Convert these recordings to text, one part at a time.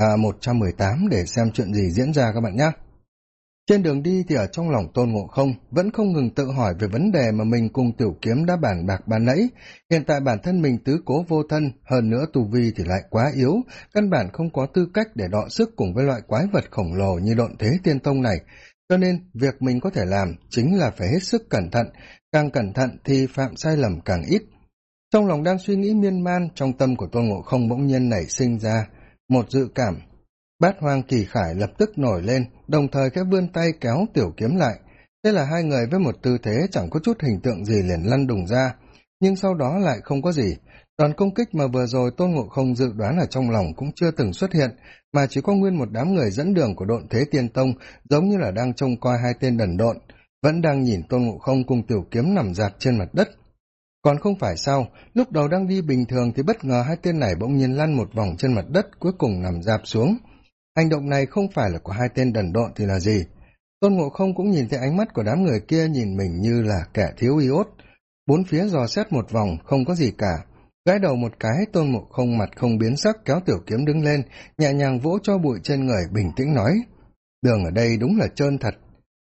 à, một trăm mười tám để xem chuyện gì diễn ra các bạn nhé. Trên đường đi thì ở trong lòng tôn ngộ không vẫn không ngừng tự hỏi về vấn đề mà mình cùng tiểu kiếm đã bàn bạc ban nãy. Hiện tại bản thân mình tứ cố vô thân hơn nữa tu vi thì lại quá yếu căn bản không có tư cách để đọ sức cùng với loại quái vật khổng lồ như độn thế tiên tông này. Cho nên việc mình có thể làm chính là phải hết sức cẩn thận. Càng cẩn thận thì phạm sai lầm càng ít. Trong lòng đang suy nghĩ miên man trong tâm của tôn ngộ không bỗng nhiên nảy sinh ra một dự cảm. Bát hoang kỳ khải lập tức nổi lên, đồng thời khẽ vươn tay kéo tiểu kiếm lại. Thế là hai người với một tư thế chẳng có chút hình tượng gì liền lăn đùng ra, nhưng sau đó lại không có gì. Đoàn công kích mà vừa rồi tôn ngộ không dự đoán ở trong lòng cũng chưa từng xuất hiện, mà chỉ có nguyên một đám người dẫn đường của độn thế tiên tông, giống như là đang trông coi hai tên đần độn, vẫn đang nhìn tôn ngộ không cùng tiểu kiếm nằm dạp trên mặt đất còn không phải sao, lúc đầu đang đi bình thường thì bất ngờ hai tên này bỗng nhiên lăn một vòng trên mặt đất, cuối cùng nằm dạp xuống. Hành động này không phải là của hai tên đần độn thì là gì? Tôn ngộ không cũng nhìn thấy ánh mắt của đám người kia nhìn mình như là kẻ thiếu iốt. Bốn phía dò xét một vòng, không có gì cả. Gãi đầu một cái, tôn ngộ không mặt không biến sắc, kéo tiểu kiếm đứng lên, nhẹ nhàng vỗ cho bụi trên người, bình tĩnh nói, đường ở đây đúng là trơn thật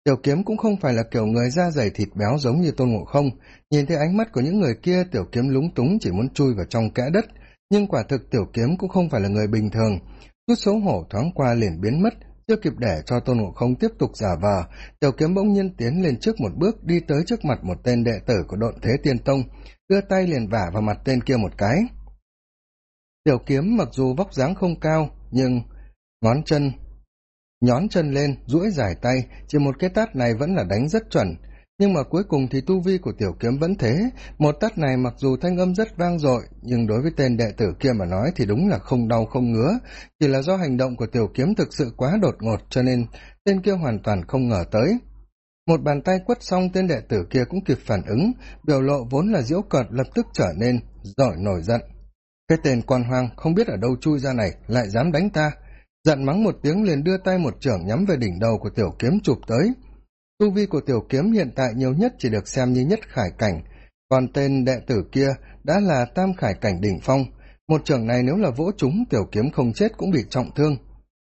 tiểu kiếm cũng không phải là kiểu người da dày thịt béo giống như tôn ngộ không. Nhìn thấy ánh mắt của những người kia, tiểu kiếm lúng túng chỉ muốn chui vào trong kẽ đất. Nhưng quả thực tiểu kiếm cũng không phải là người bình thường. Chút xấu hổ thoáng qua liền biến mất, chưa kịp để cho tôn ngộ không tiếp tục giả vờ, tiểu kiếm bỗng nhiên tiến lên trước một bước, đi tới trước mặt một tên đệ tử của độn thế tiên tông, đưa tay liền vả vào mặt tên kia một cái. Tiểu kiếm mặc dù vóc dáng không cao, nhưng ngón chân nhón chân lên, duỗi dài tay, chỉ một cái tát này vẫn là đánh rất chuẩn. Nhưng mà cuối cùng thì tu vi của tiểu kiếm vẫn thế. Một tát này mặc dù thanh âm rất vang dội, nhưng đối với tên đệ tử kia mà nói thì đúng là không đau không ngứa. Chỉ là do hành động của tiểu kiếm thực sự quá đột ngột cho nên tên kia hoàn toàn không ngờ tới. Một bàn tay quất xong, tên đệ tử kia cũng kịp phản ứng. Biểu lộ vốn là diễu cợt lập tức trở nên giỏi nổi giận. Cái tên quan hoang không biết ở đâu chui ra này, lại dám đánh ta giận mắng một tiếng liền đưa tay một trưởng nhắm về đỉnh đầu của tiểu kiếm chụp tới. Tu vi của tiểu kiếm hiện tại nhiều nhất chỉ được xem như nhất khải cảnh. Còn tên đệ tử kia đã là tam khải cảnh đỉnh phong. Một trưởng này nếu là vỗ chúng, tiểu kiếm không chết cũng bị trọng thương.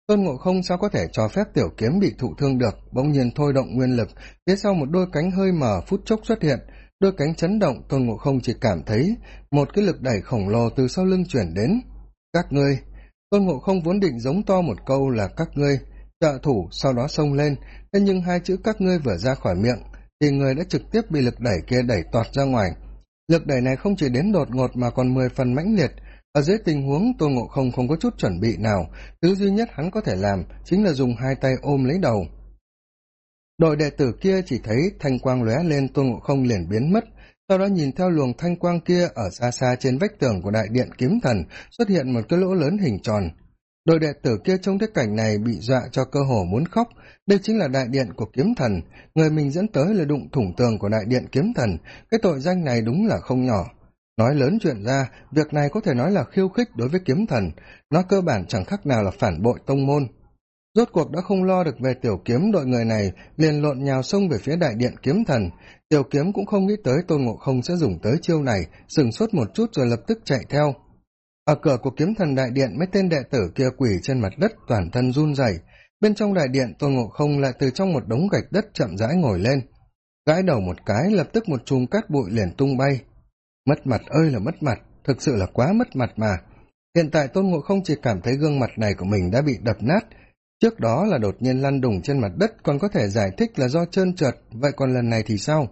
Tôn ngộ không sao có thể cho phép tiểu kiếm bị thụ thương được? Bỗng nhiên thôi động nguyên lực, phía sau một đôi cánh hơi mờ phút chốc xuất hiện. Đôi cánh chấn động, tôn ngộ không chỉ cảm thấy một cái lực đẩy khổng lồ từ sau lưng chuyển đến. Các ngươi tôn ngộ không vốn định giống to một câu là các ngươi, trợ thủ, sau đó xông lên. Thế nhưng hai chữ các ngươi vừa ra khỏi miệng thì người đã trực tiếp bị lực đẩy kia đẩy toạt ra ngoài. Lực đẩy này không chỉ đến đột ngột mà còn mười phần mãnh liệt. Ở dưới tình huống, tôn ngộ không không có chút chuẩn bị nào. Thứ duy nhất hắn có thể làm chính là dùng hai tay ôm lấy đầu. Đội đệ tử kia chỉ thấy thanh quang lóe lên, tôn ngộ không liền biến mất sau đó nhìn theo luồng thanh quang kia, ở xa xa trên vách tường của đại điện kiếm thần, xuất hiện một cái lỗ lớn hình tròn. Đội đệ tử kia trông thấy cảnh này bị dọa cho cơ hồ muốn khóc. Đây chính là đại điện của kiếm thần. Người mình dẫn tới là đụng thủng tường của đại điện kiếm thần. Cái tội danh này đúng là không nhỏ. Nói lớn chuyện ra, việc này có thể nói là khiêu khích đối với kiếm thần. Nó cơ bản chẳng khác nào là phản bội tông môn. Rốt cuộc đã không lo được về tiểu kiếm đội người này, liền lộn nhào xông về phía đại điện kiếm thần tiểu kiếm cũng không nghĩ tới tôn ngộ không sẽ dùng tới chiêu này, sừng sốt một chút rồi lập tức chạy theo. Ở cửa của kiếm thần đại điện mấy tên đệ tử kia quỳ trên mặt đất toàn thân run rẩy. Bên trong đại điện, tôn ngộ không lại từ trong một đống gạch đất chậm rãi ngồi lên. Gãi đầu một cái, lập tức một chùm cát bụi liền tung bay. Mất mặt ơi là mất mặt, thực sự là quá mất mặt mà. Hiện tại tôn ngộ không chỉ cảm thấy gương mặt này của mình đã bị đập nát. Trước đó là đột nhiên lăn đùng trên mặt đất, còn có thể giải thích là do trơn trượt, vậy còn lần này thì sao?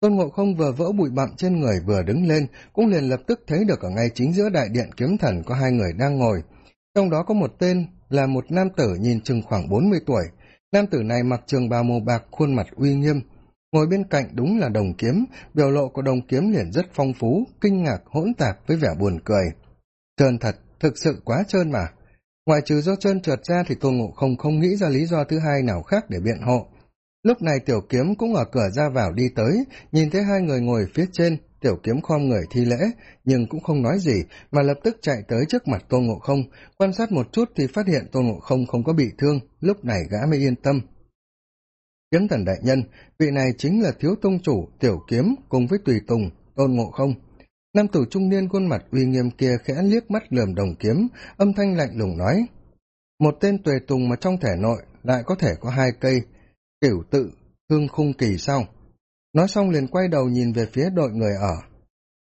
Tôn ngộ không vừa vỡ bụi bặm trên người vừa đứng lên, cũng liền lập tức thấy được ở ngay chính giữa đại điện kiếm thần có hai người đang ngồi. Trong đó có một tên là một nam tử nhìn chừng khoảng bốn mươi tuổi. Nam tử này mặc trường bào màu bạc, khuôn mặt uy nghiêm. Ngồi bên cạnh đúng là đồng kiếm, biểu lộ của đồng kiếm liền rất phong phú, kinh ngạc, hỗn tạp với vẻ buồn cười. Trơn thật, thực sự quá trơn mà. Ngoài trừ do trơn trượt ra thì tôn ngộ không không nghĩ ra lý do thứ hai nào khác để biện hộ lúc này tiểu kiếm cũng ở cửa ra vào đi tới, nhìn thấy hai người ngồi phía trên, tiểu kiếm khom người thi lễ, nhưng cũng không nói gì, mà lập tức chạy tới trước mặt tôn ngộ không. Quan sát một chút thì phát hiện tôn ngộ không không có bị thương, lúc này gã mới yên tâm. Kiếm thần đại nhân, vị này chính là thiếu tông chủ, tiểu kiếm, cùng với tùy tùng tôn ngộ không. Nam tử trung niên khuôn mặt uy nghiêm kia khẽ liếc mắt lườm đồng kiếm, âm thanh lạnh lùng nói, một tên tuệ tùng mà trong thể nội lại có thể có hai cây cửu tự, thương khung kỳ sau. Nói xong liền quay đầu nhìn về phía đội người ở.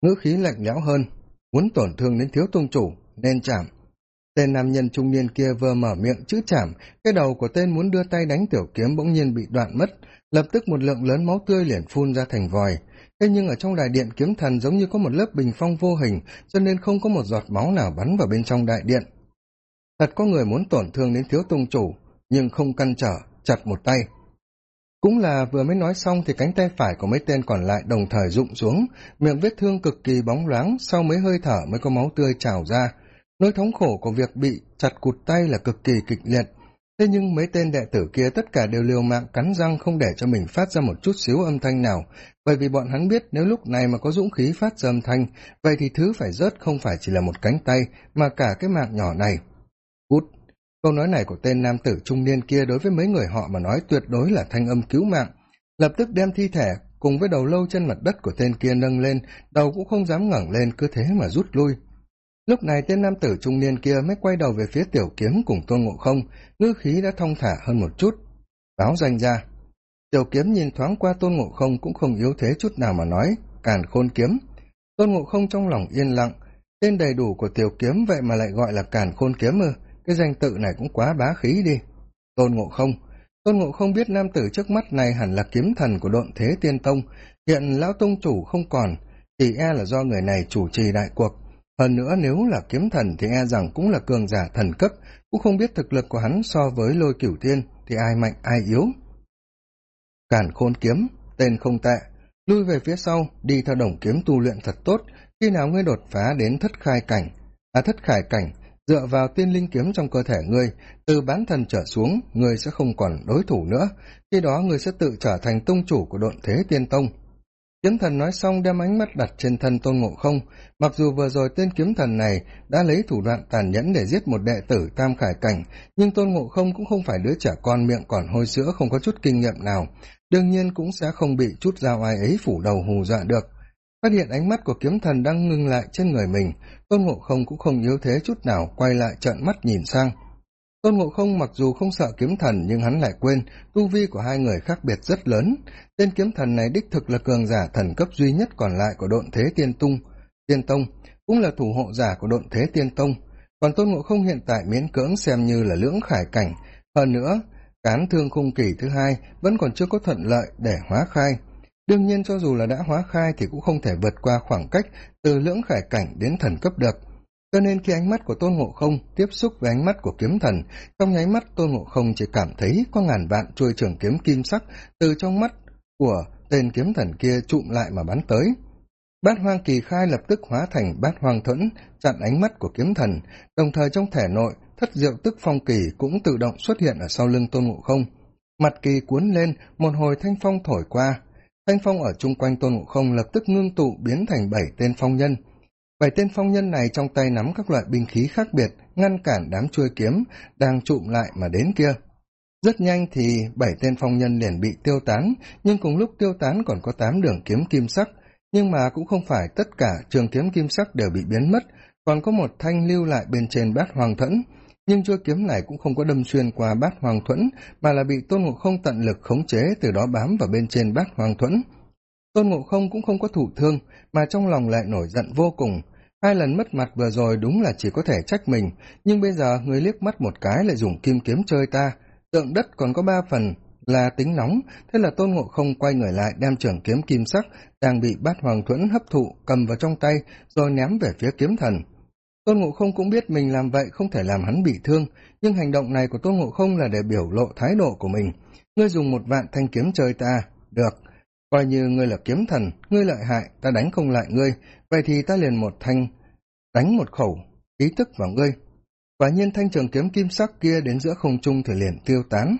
Ngữ khí lạnh lẽo hơn, muốn tổn thương đến thiếu tôn chủ, nên chạm. Tên nam nhân trung niên kia vừa mở miệng chữ chạm, cái đầu của tên muốn đưa tay đánh tiểu kiếm bỗng nhiên bị đoạn mất. Lập tức một lượng lớn máu tươi liền phun ra thành vòi. Thế nhưng ở trong đại điện kiếm thần giống như có một lớp bình phong vô hình, cho nên không có một giọt máu nào bắn vào bên trong đại điện. Thật có người muốn tổn thương đến thiếu tông chủ, nhưng không căn trở, chặt một tay cũng là vừa mới nói xong thì cánh tay phải của mấy tên còn lại đồng thời rụng xuống, miệng vết thương cực kỳ bóng loáng, sau mấy hơi thở mới có máu tươi trào ra. Nỗi thống khổ của việc bị chặt cụt tay là cực kỳ kịch liệt. Thế nhưng mấy tên đệ tử kia tất cả đều liều mạng cắn răng không để cho mình phát ra một chút xíu âm thanh nào. Bởi vì bọn hắn biết nếu lúc này mà có dũng khí phát ra âm thanh, vậy thì thứ phải rớt không phải chỉ là một cánh tay, mà cả cái mạng nhỏ này. Cút câu nói này của tên nam tử trung niên kia đối với mấy người họ mà nói tuyệt đối là thanh âm cứu mạng. Lập tức đem thi thể cùng với đầu lâu trên mặt đất của tên kia nâng lên, đầu cũng không dám ngẩng lên, cứ thế mà rút lui. Lúc này tên nam tử trung niên kia mới quay đầu về phía tiểu kiếm cùng tôn ngộ không ngư khí đã thong thả hơn một chút. Báo danh ra. Tiểu kiếm nhìn thoáng qua tôn ngộ không cũng không yếu thế chút nào mà nói, càn khôn kiếm. Tôn ngộ không trong lòng yên lặng, tên đầy đủ của tiểu kiếm vậy mà lại gọi là càn khôn kiếm ư? Cái danh tự này cũng quá bá khí đi. Tôn ngộ không. Tôn ngộ không biết nam tử trước mắt này hẳn là kiếm thần của độn thế tiên tông. Hiện lão tông chủ không còn, thì e là do người này chủ trì đại cuộc. Hơn nữa nếu là kiếm thần thì e rằng cũng là cường giả thần cấp, cũng không biết thực lực của hắn so với lôi cửu thiên thì ai mạnh, ai yếu. Cản khôn kiếm, tên không tệ, lui về phía sau, đi theo đồng kiếm tu luyện thật tốt. Khi nào ngươi đột phá đến thất khai cảnh à thất khải cảnh dựa vào tiên linh kiếm trong cơ thể ngươi, từ bán thần trở xuống, ngươi sẽ không còn đối thủ nữa. Khi đó ngươi sẽ tự trở thành tông chủ của độn thế tiên tông. Kiếm thần nói xong đem ánh mắt đặt trên thân tôn ngộ không. Mặc dù vừa rồi tên kiếm thần này đã lấy thủ đoạn tàn nhẫn để giết một đệ tử tam khải cảnh, nhưng tôn ngộ không cũng không phải đứa trẻ con miệng còn hôi sữa không có chút kinh nghiệm nào. Đương nhiên cũng sẽ không bị chút dao ai ấy phủ đầu hù dọa được phát hiện ánh mắt của kiếm thần đang ngưng lại trên người mình, tôn ngộ không cũng không yếu thế chút nào quay lại trợn mắt nhìn sang. Tôn ngộ không mặc dù không sợ kiếm thần nhưng hắn lại quên, tu vi của hai người khác biệt rất lớn. Tên kiếm thần này đích thực là cường giả thần cấp duy nhất còn lại của độn thế tiên tung tiên tông, cũng là thủ hộ giả của độn thế tiên tông. Còn tôn ngộ không hiện tại miễn cưỡng xem như là lưỡng khải cảnh. Hơn nữa, cán thương khung kỳ thứ hai vẫn còn chưa có thuận lợi để hóa khai đương nhiên cho dù là đã hóa khai thì cũng không thể vượt qua khoảng cách từ lưỡng khải cảnh đến thần cấp được. Cho nên khi ánh mắt của tôn ngộ không tiếp xúc với ánh mắt của kiếm thần, trong nháy mắt tôn ngộ không chỉ cảm thấy có ngàn vạn chuôi trường kiếm kim sắc từ trong mắt của tên kiếm thần kia trụm lại mà bắn tới. Bát hoang kỳ khai lập tức hóa thành bát hoang thuẫn, chặn ánh mắt của kiếm thần. Đồng thời trong thể nội, thất diệu tức phong kỳ cũng tự động xuất hiện ở sau lưng tôn ngộ không. Mặt kỳ cuốn lên, một hồi thanh phong thổi qua thanh phong ở chung quanh tôn ngộ không lập tức ngưng tụ biến thành bảy tên phong nhân. Bảy tên phong nhân này trong tay nắm các loại binh khí khác biệt, ngăn cản đám chuôi kiếm đang trụm lại mà đến kia. Rất nhanh thì bảy tên phong nhân liền bị tiêu tán, nhưng cùng lúc tiêu tán còn có tám đường kiếm kim sắc. Nhưng mà cũng không phải tất cả trường kiếm kim sắc đều bị biến mất, còn có một thanh lưu lại bên trên bát hoàng thẫn nhưng chuôi kiếm này cũng không có đâm xuyên qua bát hoàng thuẫn, mà là bị tôn ngộ không tận lực khống chế từ đó bám vào bên trên bát hoàng thuẫn. Tôn ngộ không cũng không có thụ thương, mà trong lòng lại nổi giận vô cùng. Hai lần mất mặt vừa rồi đúng là chỉ có thể trách mình, nhưng bây giờ người liếc mắt một cái lại dùng kim kiếm chơi ta. Tượng đất còn có ba phần, là tính nóng, thế là tôn ngộ không quay người lại đem trưởng kiếm kim sắc đang bị bát hoàng thuẫn hấp thụ cầm vào trong tay, rồi ném về phía kiếm thần tôn ngộ không cũng biết mình làm vậy không thể làm hắn bị thương, nhưng hành động này của tôn ngộ không là để biểu lộ thái độ của mình. Ngươi dùng một vạn thanh kiếm chơi ta, được. Coi như ngươi là kiếm thần, ngươi lợi hại, ta đánh không lại ngươi. Vậy thì ta liền một thanh, đánh một khẩu ý tức vào ngươi. Quả nhiên thanh trường kiếm kim sắc kia đến giữa không trung thì liền tiêu tán.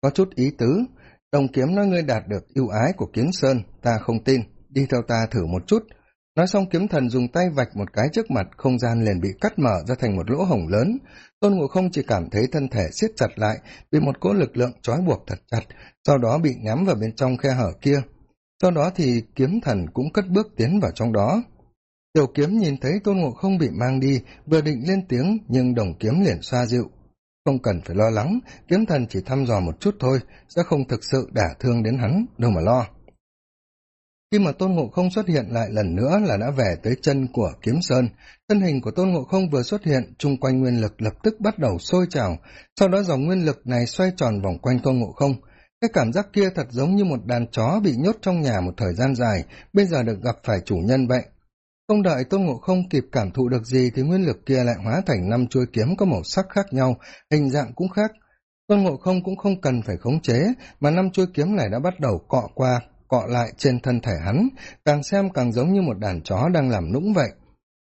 Có chút ý tứ, đồng kiếm nói ngươi đạt được ưu ái của kiến sơn, ta không tin. Đi theo ta thử một chút nói xong kiếm thần dùng tay vạch một cái trước mặt, không gian liền bị cắt mở ra thành một lỗ hổng lớn. Tôn ngộ không chỉ cảm thấy thân thể siết chặt lại, bị một cỗ lực lượng trói buộc thật chặt, sau đó bị ngắm vào bên trong khe hở kia. Sau đó thì kiếm thần cũng cất bước tiến vào trong đó. Tiểu kiếm nhìn thấy tôn ngộ không bị mang đi, vừa định lên tiếng, nhưng đồng kiếm liền xoa dịu. Không cần phải lo lắng, kiếm thần chỉ thăm dò một chút thôi, sẽ không thực sự đả thương đến hắn, đâu mà lo khi mà tôn ngộ không xuất hiện lại lần nữa là đã về tới chân của kiếm sơn. Thân hình của tôn ngộ không vừa xuất hiện, chung quanh nguyên lực lập tức bắt đầu sôi trào, sau đó dòng nguyên lực này xoay tròn vòng quanh tôn ngộ không. Cái cảm giác kia thật giống như một đàn chó bị nhốt trong nhà một thời gian dài, bây giờ được gặp phải chủ nhân vậy. Không đợi tôn ngộ không kịp cảm thụ được gì thì nguyên lực kia lại hóa thành năm chuôi kiếm có màu sắc khác nhau, hình dạng cũng khác. Tôn ngộ không cũng không cần phải khống chế, mà năm chuôi kiếm này đã bắt đầu cọ qua cọ lại trên thân thể hắn càng xem càng giống như một đàn chó đang làm nũng vậy.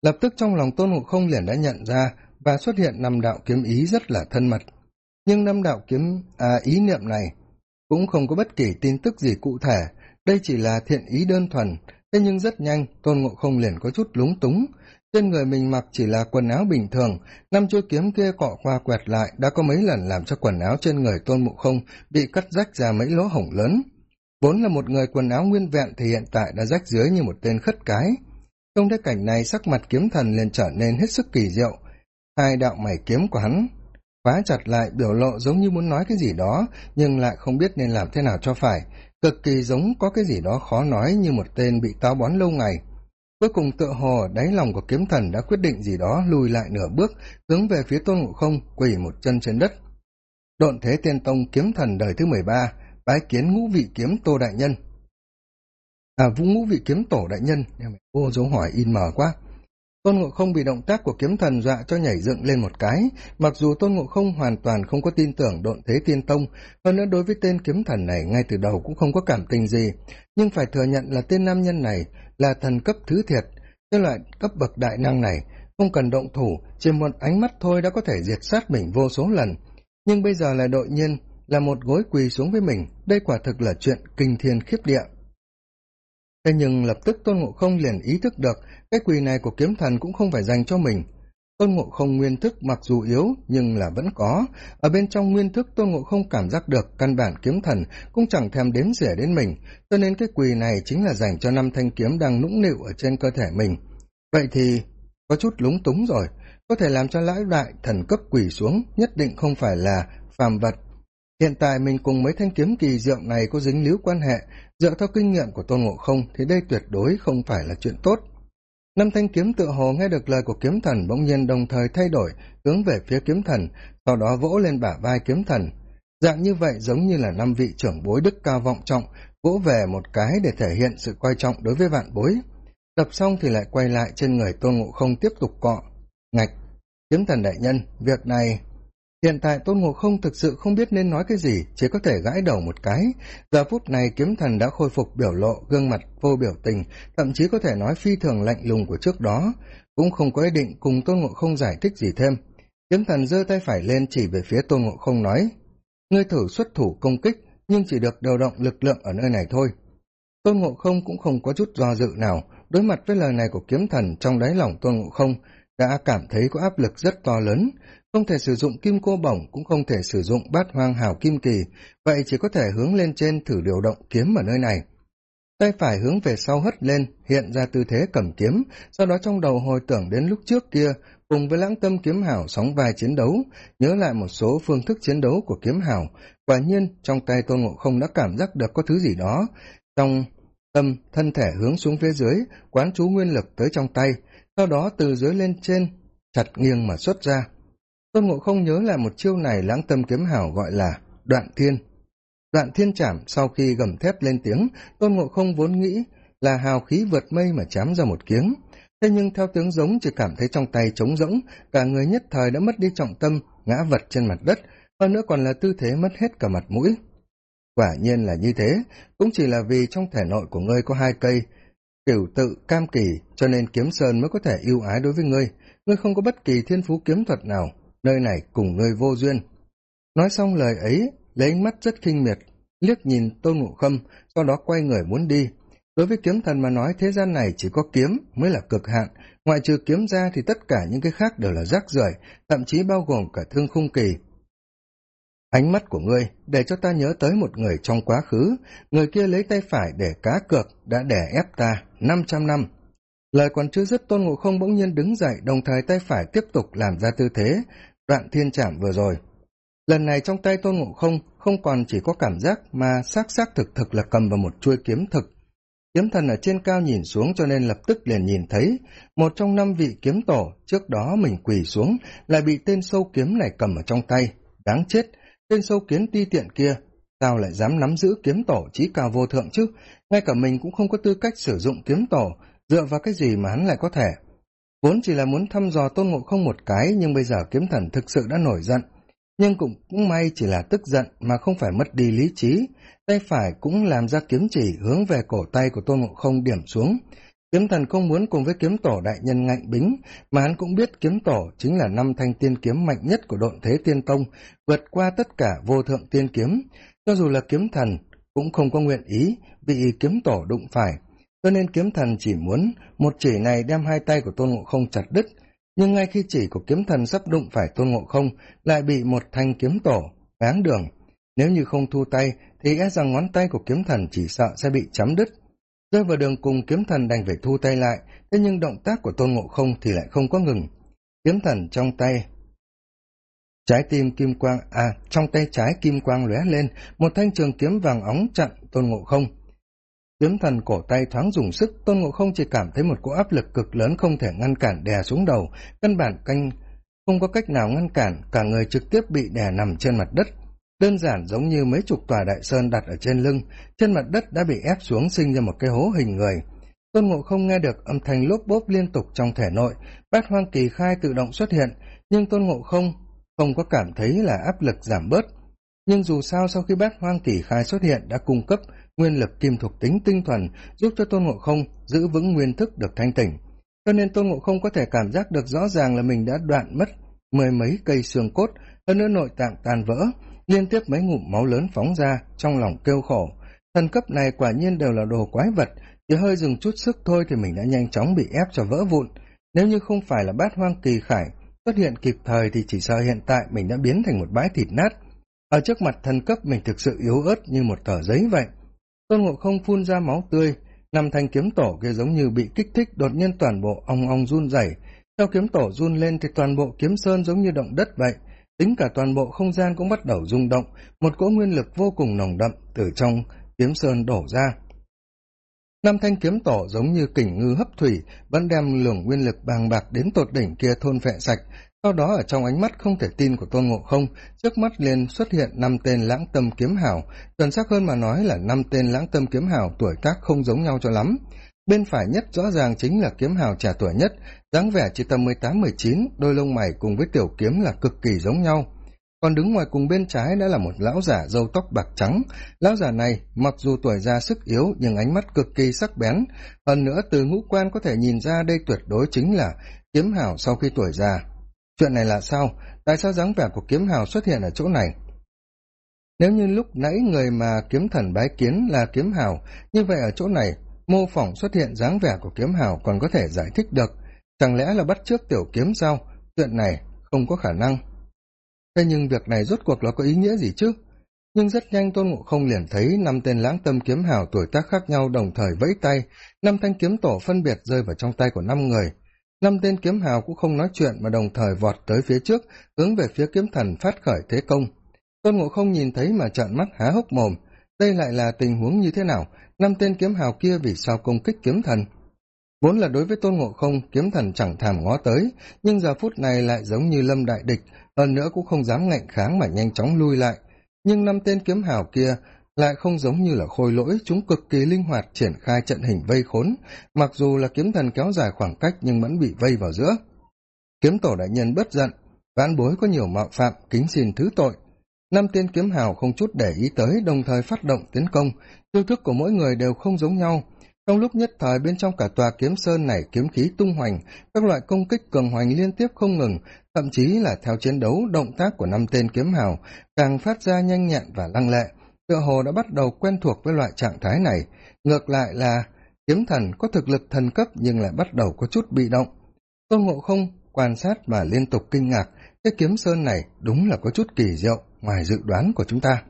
Lập tức trong lòng tôn ngộ không liền đã nhận ra và xuất hiện năm đạo kiếm ý rất là thân mật. Nhưng năm đạo kiếm à, ý niệm này cũng không có bất kỳ tin tức gì cụ thể. Đây chỉ là thiện ý đơn thuần. Thế nhưng rất nhanh tôn ngộ không liền có chút lúng túng. Trên người mình mặc chỉ là quần áo bình thường. Năm chuôi kiếm kia cọ qua quẹt lại đã có mấy lần làm cho quần áo trên người tôn ngộ không bị cắt rách ra mấy lỗ hổng lớn vốn là một người quần áo nguyên vẹn thì hiện tại đã rách dưới như một tên khất cái. Trong thế cảnh này, sắc mặt kiếm thần liền trở nên hết sức kỳ diệu. Hai đạo mảy kiếm của hắn khóa chặt lại, biểu lộ giống như muốn nói cái gì đó, nhưng lại không biết nên làm thế nào cho phải. Cực kỳ giống có cái gì đó khó nói như một tên bị táo bón lâu ngày. Cuối cùng tựa hồ đáy lòng của kiếm thần đã quyết định gì đó, lùi lại nửa bước, hướng về phía tôn ngộ không, quỳ một chân trên đất. Độn thế tiên tông kiếm thần đời thứ mười ba bái kiến ngũ vị kiếm tô đại nhân. À vũ ngũ vị kiếm tổ đại nhân. Vô dấu hỏi, in mờ quá. Tôn ngộ không bị động tác của kiếm thần dọa cho nhảy dựng lên một cái. Mặc dù tôn ngộ không hoàn toàn không có tin tưởng độn thế tiên tông, hơn nữa đối với tên kiếm thần này ngay từ đầu cũng không có cảm tình gì. Nhưng phải thừa nhận là tên nam nhân này là thần cấp thứ thiệt. Cái loại cấp bậc đại năng này không cần động thủ, chỉ một ánh mắt thôi đã có thể diệt sát mình vô số lần. Nhưng bây giờ lại đội nhiên là một gối quỳ xuống với mình. Đây quả thực là chuyện kinh thiên khiếp địa. Thế nhưng lập tức tôn ngộ không liền ý thức được cái quỳ này của kiếm thần cũng không phải dành cho mình. Tôn ngộ không nguyên thức mặc dù yếu, nhưng là vẫn có. Ở bên trong nguyên thức, tôn ngộ không cảm giác được căn bản kiếm thần cũng chẳng thèm đếm rỉa đến mình. Cho nên cái quỳ này chính là dành cho năm thanh kiếm đang nũng nịu ở trên cơ thể mình. Vậy thì có chút lúng túng rồi. Có thể làm cho lão đại thần cấp quỳ xuống, nhất định không phải là phàm vật hiện tại mình cùng mấy thanh kiếm kỳ diệu này có dính líu quan hệ. Dựa theo kinh nghiệm của tôn ngộ không thì đây tuyệt đối không phải là chuyện tốt. Năm thanh kiếm tự hồ nghe được lời của kiếm thần bỗng nhiên đồng thời thay đổi, hướng về phía kiếm thần, sau đó vỗ lên bả vai kiếm thần. Dạng như vậy giống như là năm vị trưởng bối đức cao vọng trọng, vỗ về một cái để thể hiện sự coi trọng đối với vạn bối. Tập xong thì lại quay lại trên người tôn ngộ không tiếp tục cọ. Ngạch, kiếm thần đại nhân, việc này hiện tại tôn ngộ không thực sự không biết nên nói cái gì, chỉ có thể gãi đầu một cái. Giờ phút này kiếm thần đã khôi phục biểu lộ, gương mặt vô biểu tình, thậm chí có thể nói phi thường lạnh lùng của trước đó. Cũng không có ý định cùng tôn ngộ không giải thích gì thêm. Kiếm thần giơ tay phải lên chỉ về phía tôn ngộ không nói, ngươi thử xuất thủ công kích, nhưng chỉ được điều động lực lượng ở nơi này thôi. Tôn ngộ không cũng không có chút do dự nào, đối mặt với lời này của kiếm thần, trong đáy lòng tôn ngộ không đã cảm thấy có áp lực rất to lớn không thể sử dụng kim cô bổng, cũng không thể sử dụng bát hoang hào kim kỳ. Vậy chỉ có thể hướng lên trên thử điều động kiếm ở nơi này. Tay phải hướng về sau hất lên, hiện ra tư thế cầm kiếm, sau đó trong đầu hồi tưởng đến lúc trước kia, cùng với lãng tâm kiếm hảo sóng vai chiến đấu, nhớ lại một số phương thức chiến đấu của kiếm hảo quả nhiên, trong tay tôn ngộ không đã cảm giác được có thứ gì đó. Trong tâm, thân thể hướng xuống phía dưới, quán chú nguyên lực tới trong tay, sau đó từ dưới lên trên, chặt nghiêng mà xuất ra tôn ngộ không nhớ lại một chiêu này lãng tâm kiếm hảo gọi là đoạn thiên. Đoạn thiên chảm sau khi gầm thép lên tiếng tôn ngộ không vốn nghĩ là hào khí vượt mây mà chám ra một kiếng thế nhưng theo tiếng giống chỉ cảm thấy trong tay trống rỗng, cả người nhất thời đã mất đi trọng tâm, ngã vật trên mặt đất, hơn nữa còn là tư thế mất hết cả mặt mũi. Quả nhiên là như thế, cũng chỉ là vì trong thể nội của ngươi có hai cây, cửu tự, cam kỳ, cho nên kiếm sơn mới có thể ưu ái đối với ngươi. Ngươi không có bất kỳ thiên phú kiếm thuật nào nơi này cùng ngươi vô duyên. Nói xong lời ấy, lấy ánh mắt rất khinh miệt, liếc nhìn tôn ngộ khâm, sau đó quay người muốn đi. Đối với kiếm thần mà nói, thế gian này chỉ có kiếm mới là cực hạn. Ngoại trừ kiếm ra thì tất cả những cái khác đều là rác rưởi, thậm chí bao gồm cả thương khung kỳ. Ánh mắt của ngươi để cho ta nhớ tới một người trong quá khứ. Người kia lấy tay phải để cá cược đã đè ép ta năm trăm năm. Lời còn chưa dứt, tôn ngộ không bỗng nhiên đứng dậy, đồng thời tay phải tiếp tục làm ra tư thế vạn thiên trảm vừa rồi. Lần này trong tay tôn ngộ không không còn chỉ có cảm giác mà xác xác thực thực là cầm vào một chuôi kiếm thực. Kiếm thần ở trên cao nhìn xuống cho nên lập tức liền nhìn thấy một trong năm vị kiếm tổ trước đó mình quỳ xuống lại bị tên sâu kiếm này cầm ở trong tay. Đáng chết, tên sâu kiến ti tiện kia, sao lại dám nắm giữ kiếm tổ trí cao vô thượng chứ? Ngay cả mình cũng không có tư cách sử dụng kiếm tổ, dựa vào cái gì mà hắn lại có thể vốn chỉ là muốn thăm dò tôn ngộ không một cái nhưng bây giờ kiếm thần thực sự đã nổi giận. Nhưng cũng, cũng may chỉ là tức giận mà không phải mất đi lý trí. Tay phải cũng làm ra kiếm chỉ hướng về cổ tay của tôn ngộ không điểm xuống. Kiếm thần không muốn cùng với kiếm tổ đại nhân ngạnh bính mà hắn cũng biết kiếm tổ chính là năm thanh tiên kiếm mạnh nhất của độn thế tiên tông vượt qua tất cả vô thượng tiên kiếm. Cho dù là kiếm thần cũng không có nguyện ý bị kiếm tổ đụng phải cho nên kiếm thần chỉ muốn một chỉ này đem hai tay của tôn ngộ không chặt đứt, nhưng ngay khi chỉ của kiếm thần sắp đụng phải tôn ngộ không, lại bị một thanh kiếm tổ ngáng đường. Nếu như không thu tay, thì e rằng ngón tay của kiếm thần chỉ sợ sẽ bị chấm đứt. Rơi vào đường cùng kiếm thần đành phải thu tay lại, thế nhưng động tác của tôn ngộ không thì lại không có ngừng. Kiếm thần trong tay, trái tim kim quang à trong tay trái kim quang lóe lên, một thanh trường kiếm vàng óng chặn tôn ngộ không kiếm thần cổ tay thoáng dùng sức, tôn ngộ không chỉ cảm thấy một cỗ áp lực cực lớn không thể ngăn cản đè xuống đầu. Căn bản canh, không có cách nào ngăn cản, cả người trực tiếp bị đè nằm trên mặt đất. Đơn giản giống như mấy chục tòa đại sơn đặt ở trên lưng, trên mặt đất đã bị ép xuống sinh ra một cái hố hình người. Tôn ngộ không nghe được âm thanh lốp bốp liên tục trong thể nội, bát hoang kỳ khai tự động xuất hiện, nhưng tôn ngộ không không có cảm thấy là áp lực giảm bớt. Nhưng dù sao sau khi bát hoang kỳ khai xuất hiện đã cung cấp nguyên lực kim thuộc tính tinh thuần, giúp cho tôn ngộ không giữ vững nguyên thức được thanh tỉnh cho nên tôn ngộ không có thể cảm giác được rõ ràng là mình đã đoạn mất mười mấy cây xương cốt, hơn nữa nội tạng tàn vỡ, liên tiếp mấy ngụm máu lớn phóng ra trong lòng kêu khổ. Thần cấp này quả nhiên đều là đồ quái vật, chỉ hơi dừng chút sức thôi thì mình đã nhanh chóng bị ép cho vỡ vụn. Nếu như không phải là bát hoang kỳ khải xuất hiện kịp thời thì chỉ sợ hiện tại mình đã biến thành một bãi thịt nát. Ở trước mặt thần cấp mình thực sự yếu ớt như một tờ giấy vậy tôn ngộ không phun ra máu tươi, năm thanh kiếm tổ kia giống như bị kích thích, đột nhiên toàn bộ ong ong run rẩy. Theo kiếm tổ run lên thì toàn bộ kiếm sơn giống như động đất vậy. Tính cả toàn bộ không gian cũng bắt đầu rung động, một cỗ nguyên lực vô cùng nồng đậm từ trong kiếm sơn đổ ra. Năm thanh kiếm tổ giống như kình ngư hấp thủy, vẫn đem luồng nguyên lực bàng bạc đến tột đỉnh kia thôn phệ sạch sau đó ở trong ánh mắt không thể tin của tôn ngộ không, trước mắt liền xuất hiện năm tên lãng tâm kiếm hảo chuẩn xác hơn mà nói là năm tên lãng tâm kiếm hảo tuổi tác không giống nhau cho lắm. Bên phải nhất rõ ràng chính là kiếm hào trẻ tuổi nhất, dáng vẻ chỉ tầm mười tám, mười chín, đôi lông mày cùng với tiểu kiếm là cực kỳ giống nhau. Còn đứng ngoài cùng bên trái đã là một lão giả râu tóc bạc trắng. Lão giả này mặc dù tuổi già sức yếu nhưng ánh mắt cực kỳ sắc bén. Hơn nữa từ ngũ quan có thể nhìn ra đây tuyệt đối chính là kiếm hào sau khi tuổi già chuyện này là sao? Tại sao dáng vẻ của kiếm hào xuất hiện ở chỗ này? Nếu như lúc nãy người mà kiếm thần bái kiến là kiếm hào, như vậy ở chỗ này, mô phỏng xuất hiện dáng vẻ của kiếm hào còn có thể giải thích được. Chẳng lẽ là bắt trước tiểu kiếm sao? Chuyện này không có khả năng. Thế nhưng việc này rốt cuộc là có ý nghĩa gì chứ? Nhưng rất nhanh tôn ngộ không liền thấy năm tên lãng tâm kiếm hào tuổi tác khác nhau đồng thời vẫy tay. Năm thanh kiếm tổ phân biệt rơi vào trong tay của năm người năm tên kiếm hào cũng không nói chuyện mà đồng thời vọt tới phía trước, hướng về phía kiếm thần phát khởi thế công. Tôn ngộ không nhìn thấy mà trợn mắt há hốc mồm. Đây lại là tình huống như thế nào? Năm tên kiếm hào kia vì sao công kích kiếm thần? Vốn là đối với tôn ngộ không, kiếm thần chẳng thèm ngó tới, nhưng giờ phút này lại giống như lâm đại địch, hơn nữa cũng không dám ngạnh kháng mà nhanh chóng lui lại. Nhưng năm tên kiếm hào kia lại không giống như là khôi lỗi chúng cực kỳ linh hoạt triển khai trận hình vây khốn, mặc dù là kiếm thần kéo dài khoảng cách nhưng vẫn bị vây vào giữa. Kiếm tổ đại nhân bất giận, vãn bối có nhiều mạo phạm, kính xin thứ tội. Năm tên kiếm hào không chút để ý tới, đồng thời phát động tiến công. Chiêu thức của mỗi người đều không giống nhau. Trong lúc nhất thời, bên trong cả tòa kiếm sơn này kiếm khí tung hoành, các loại công kích cường hoành liên tiếp không ngừng, thậm chí là theo chiến đấu, động tác của năm tên kiếm hào càng phát ra nhanh nhẹn và lăng lệ tựa hồ đã bắt đầu quen thuộc với loại trạng thái này. Ngược lại là kiếm thần có thực lực thần cấp nhưng lại bắt đầu có chút bị động. Tôn ngộ không quan sát và liên tục kinh ngạc cái kiếm sơn này đúng là có chút kỳ diệu ngoài dự đoán của chúng ta.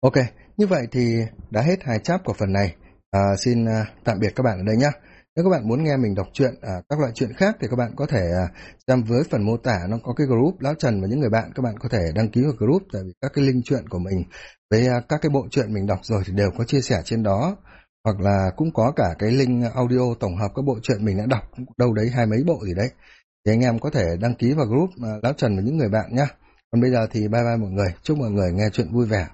Ok như vậy thì đã hết hai cháp của phần này. À, xin à, tạm biệt các bạn ở đây nhé nếu các bạn muốn nghe mình đọc truyện à, các loại truyện khác thì các bạn có thể à, xem với phần mô tả nó có cái group Lão Trần và những người bạn các bạn có thể đăng ký vào group tại vì các cái link truyện của mình với à, các cái bộ truyện mình đọc rồi thì đều có chia sẻ trên đó hoặc là cũng có cả cái link audio tổng hợp các bộ truyện mình đã đọc đâu đấy hai mấy bộ gì đấy thì anh em có thể đăng ký vào group à, Lão Trần và những người bạn nhé. Còn bây giờ thì bye bye mọi người, chúc mọi người nghe chuyện vui vẻ.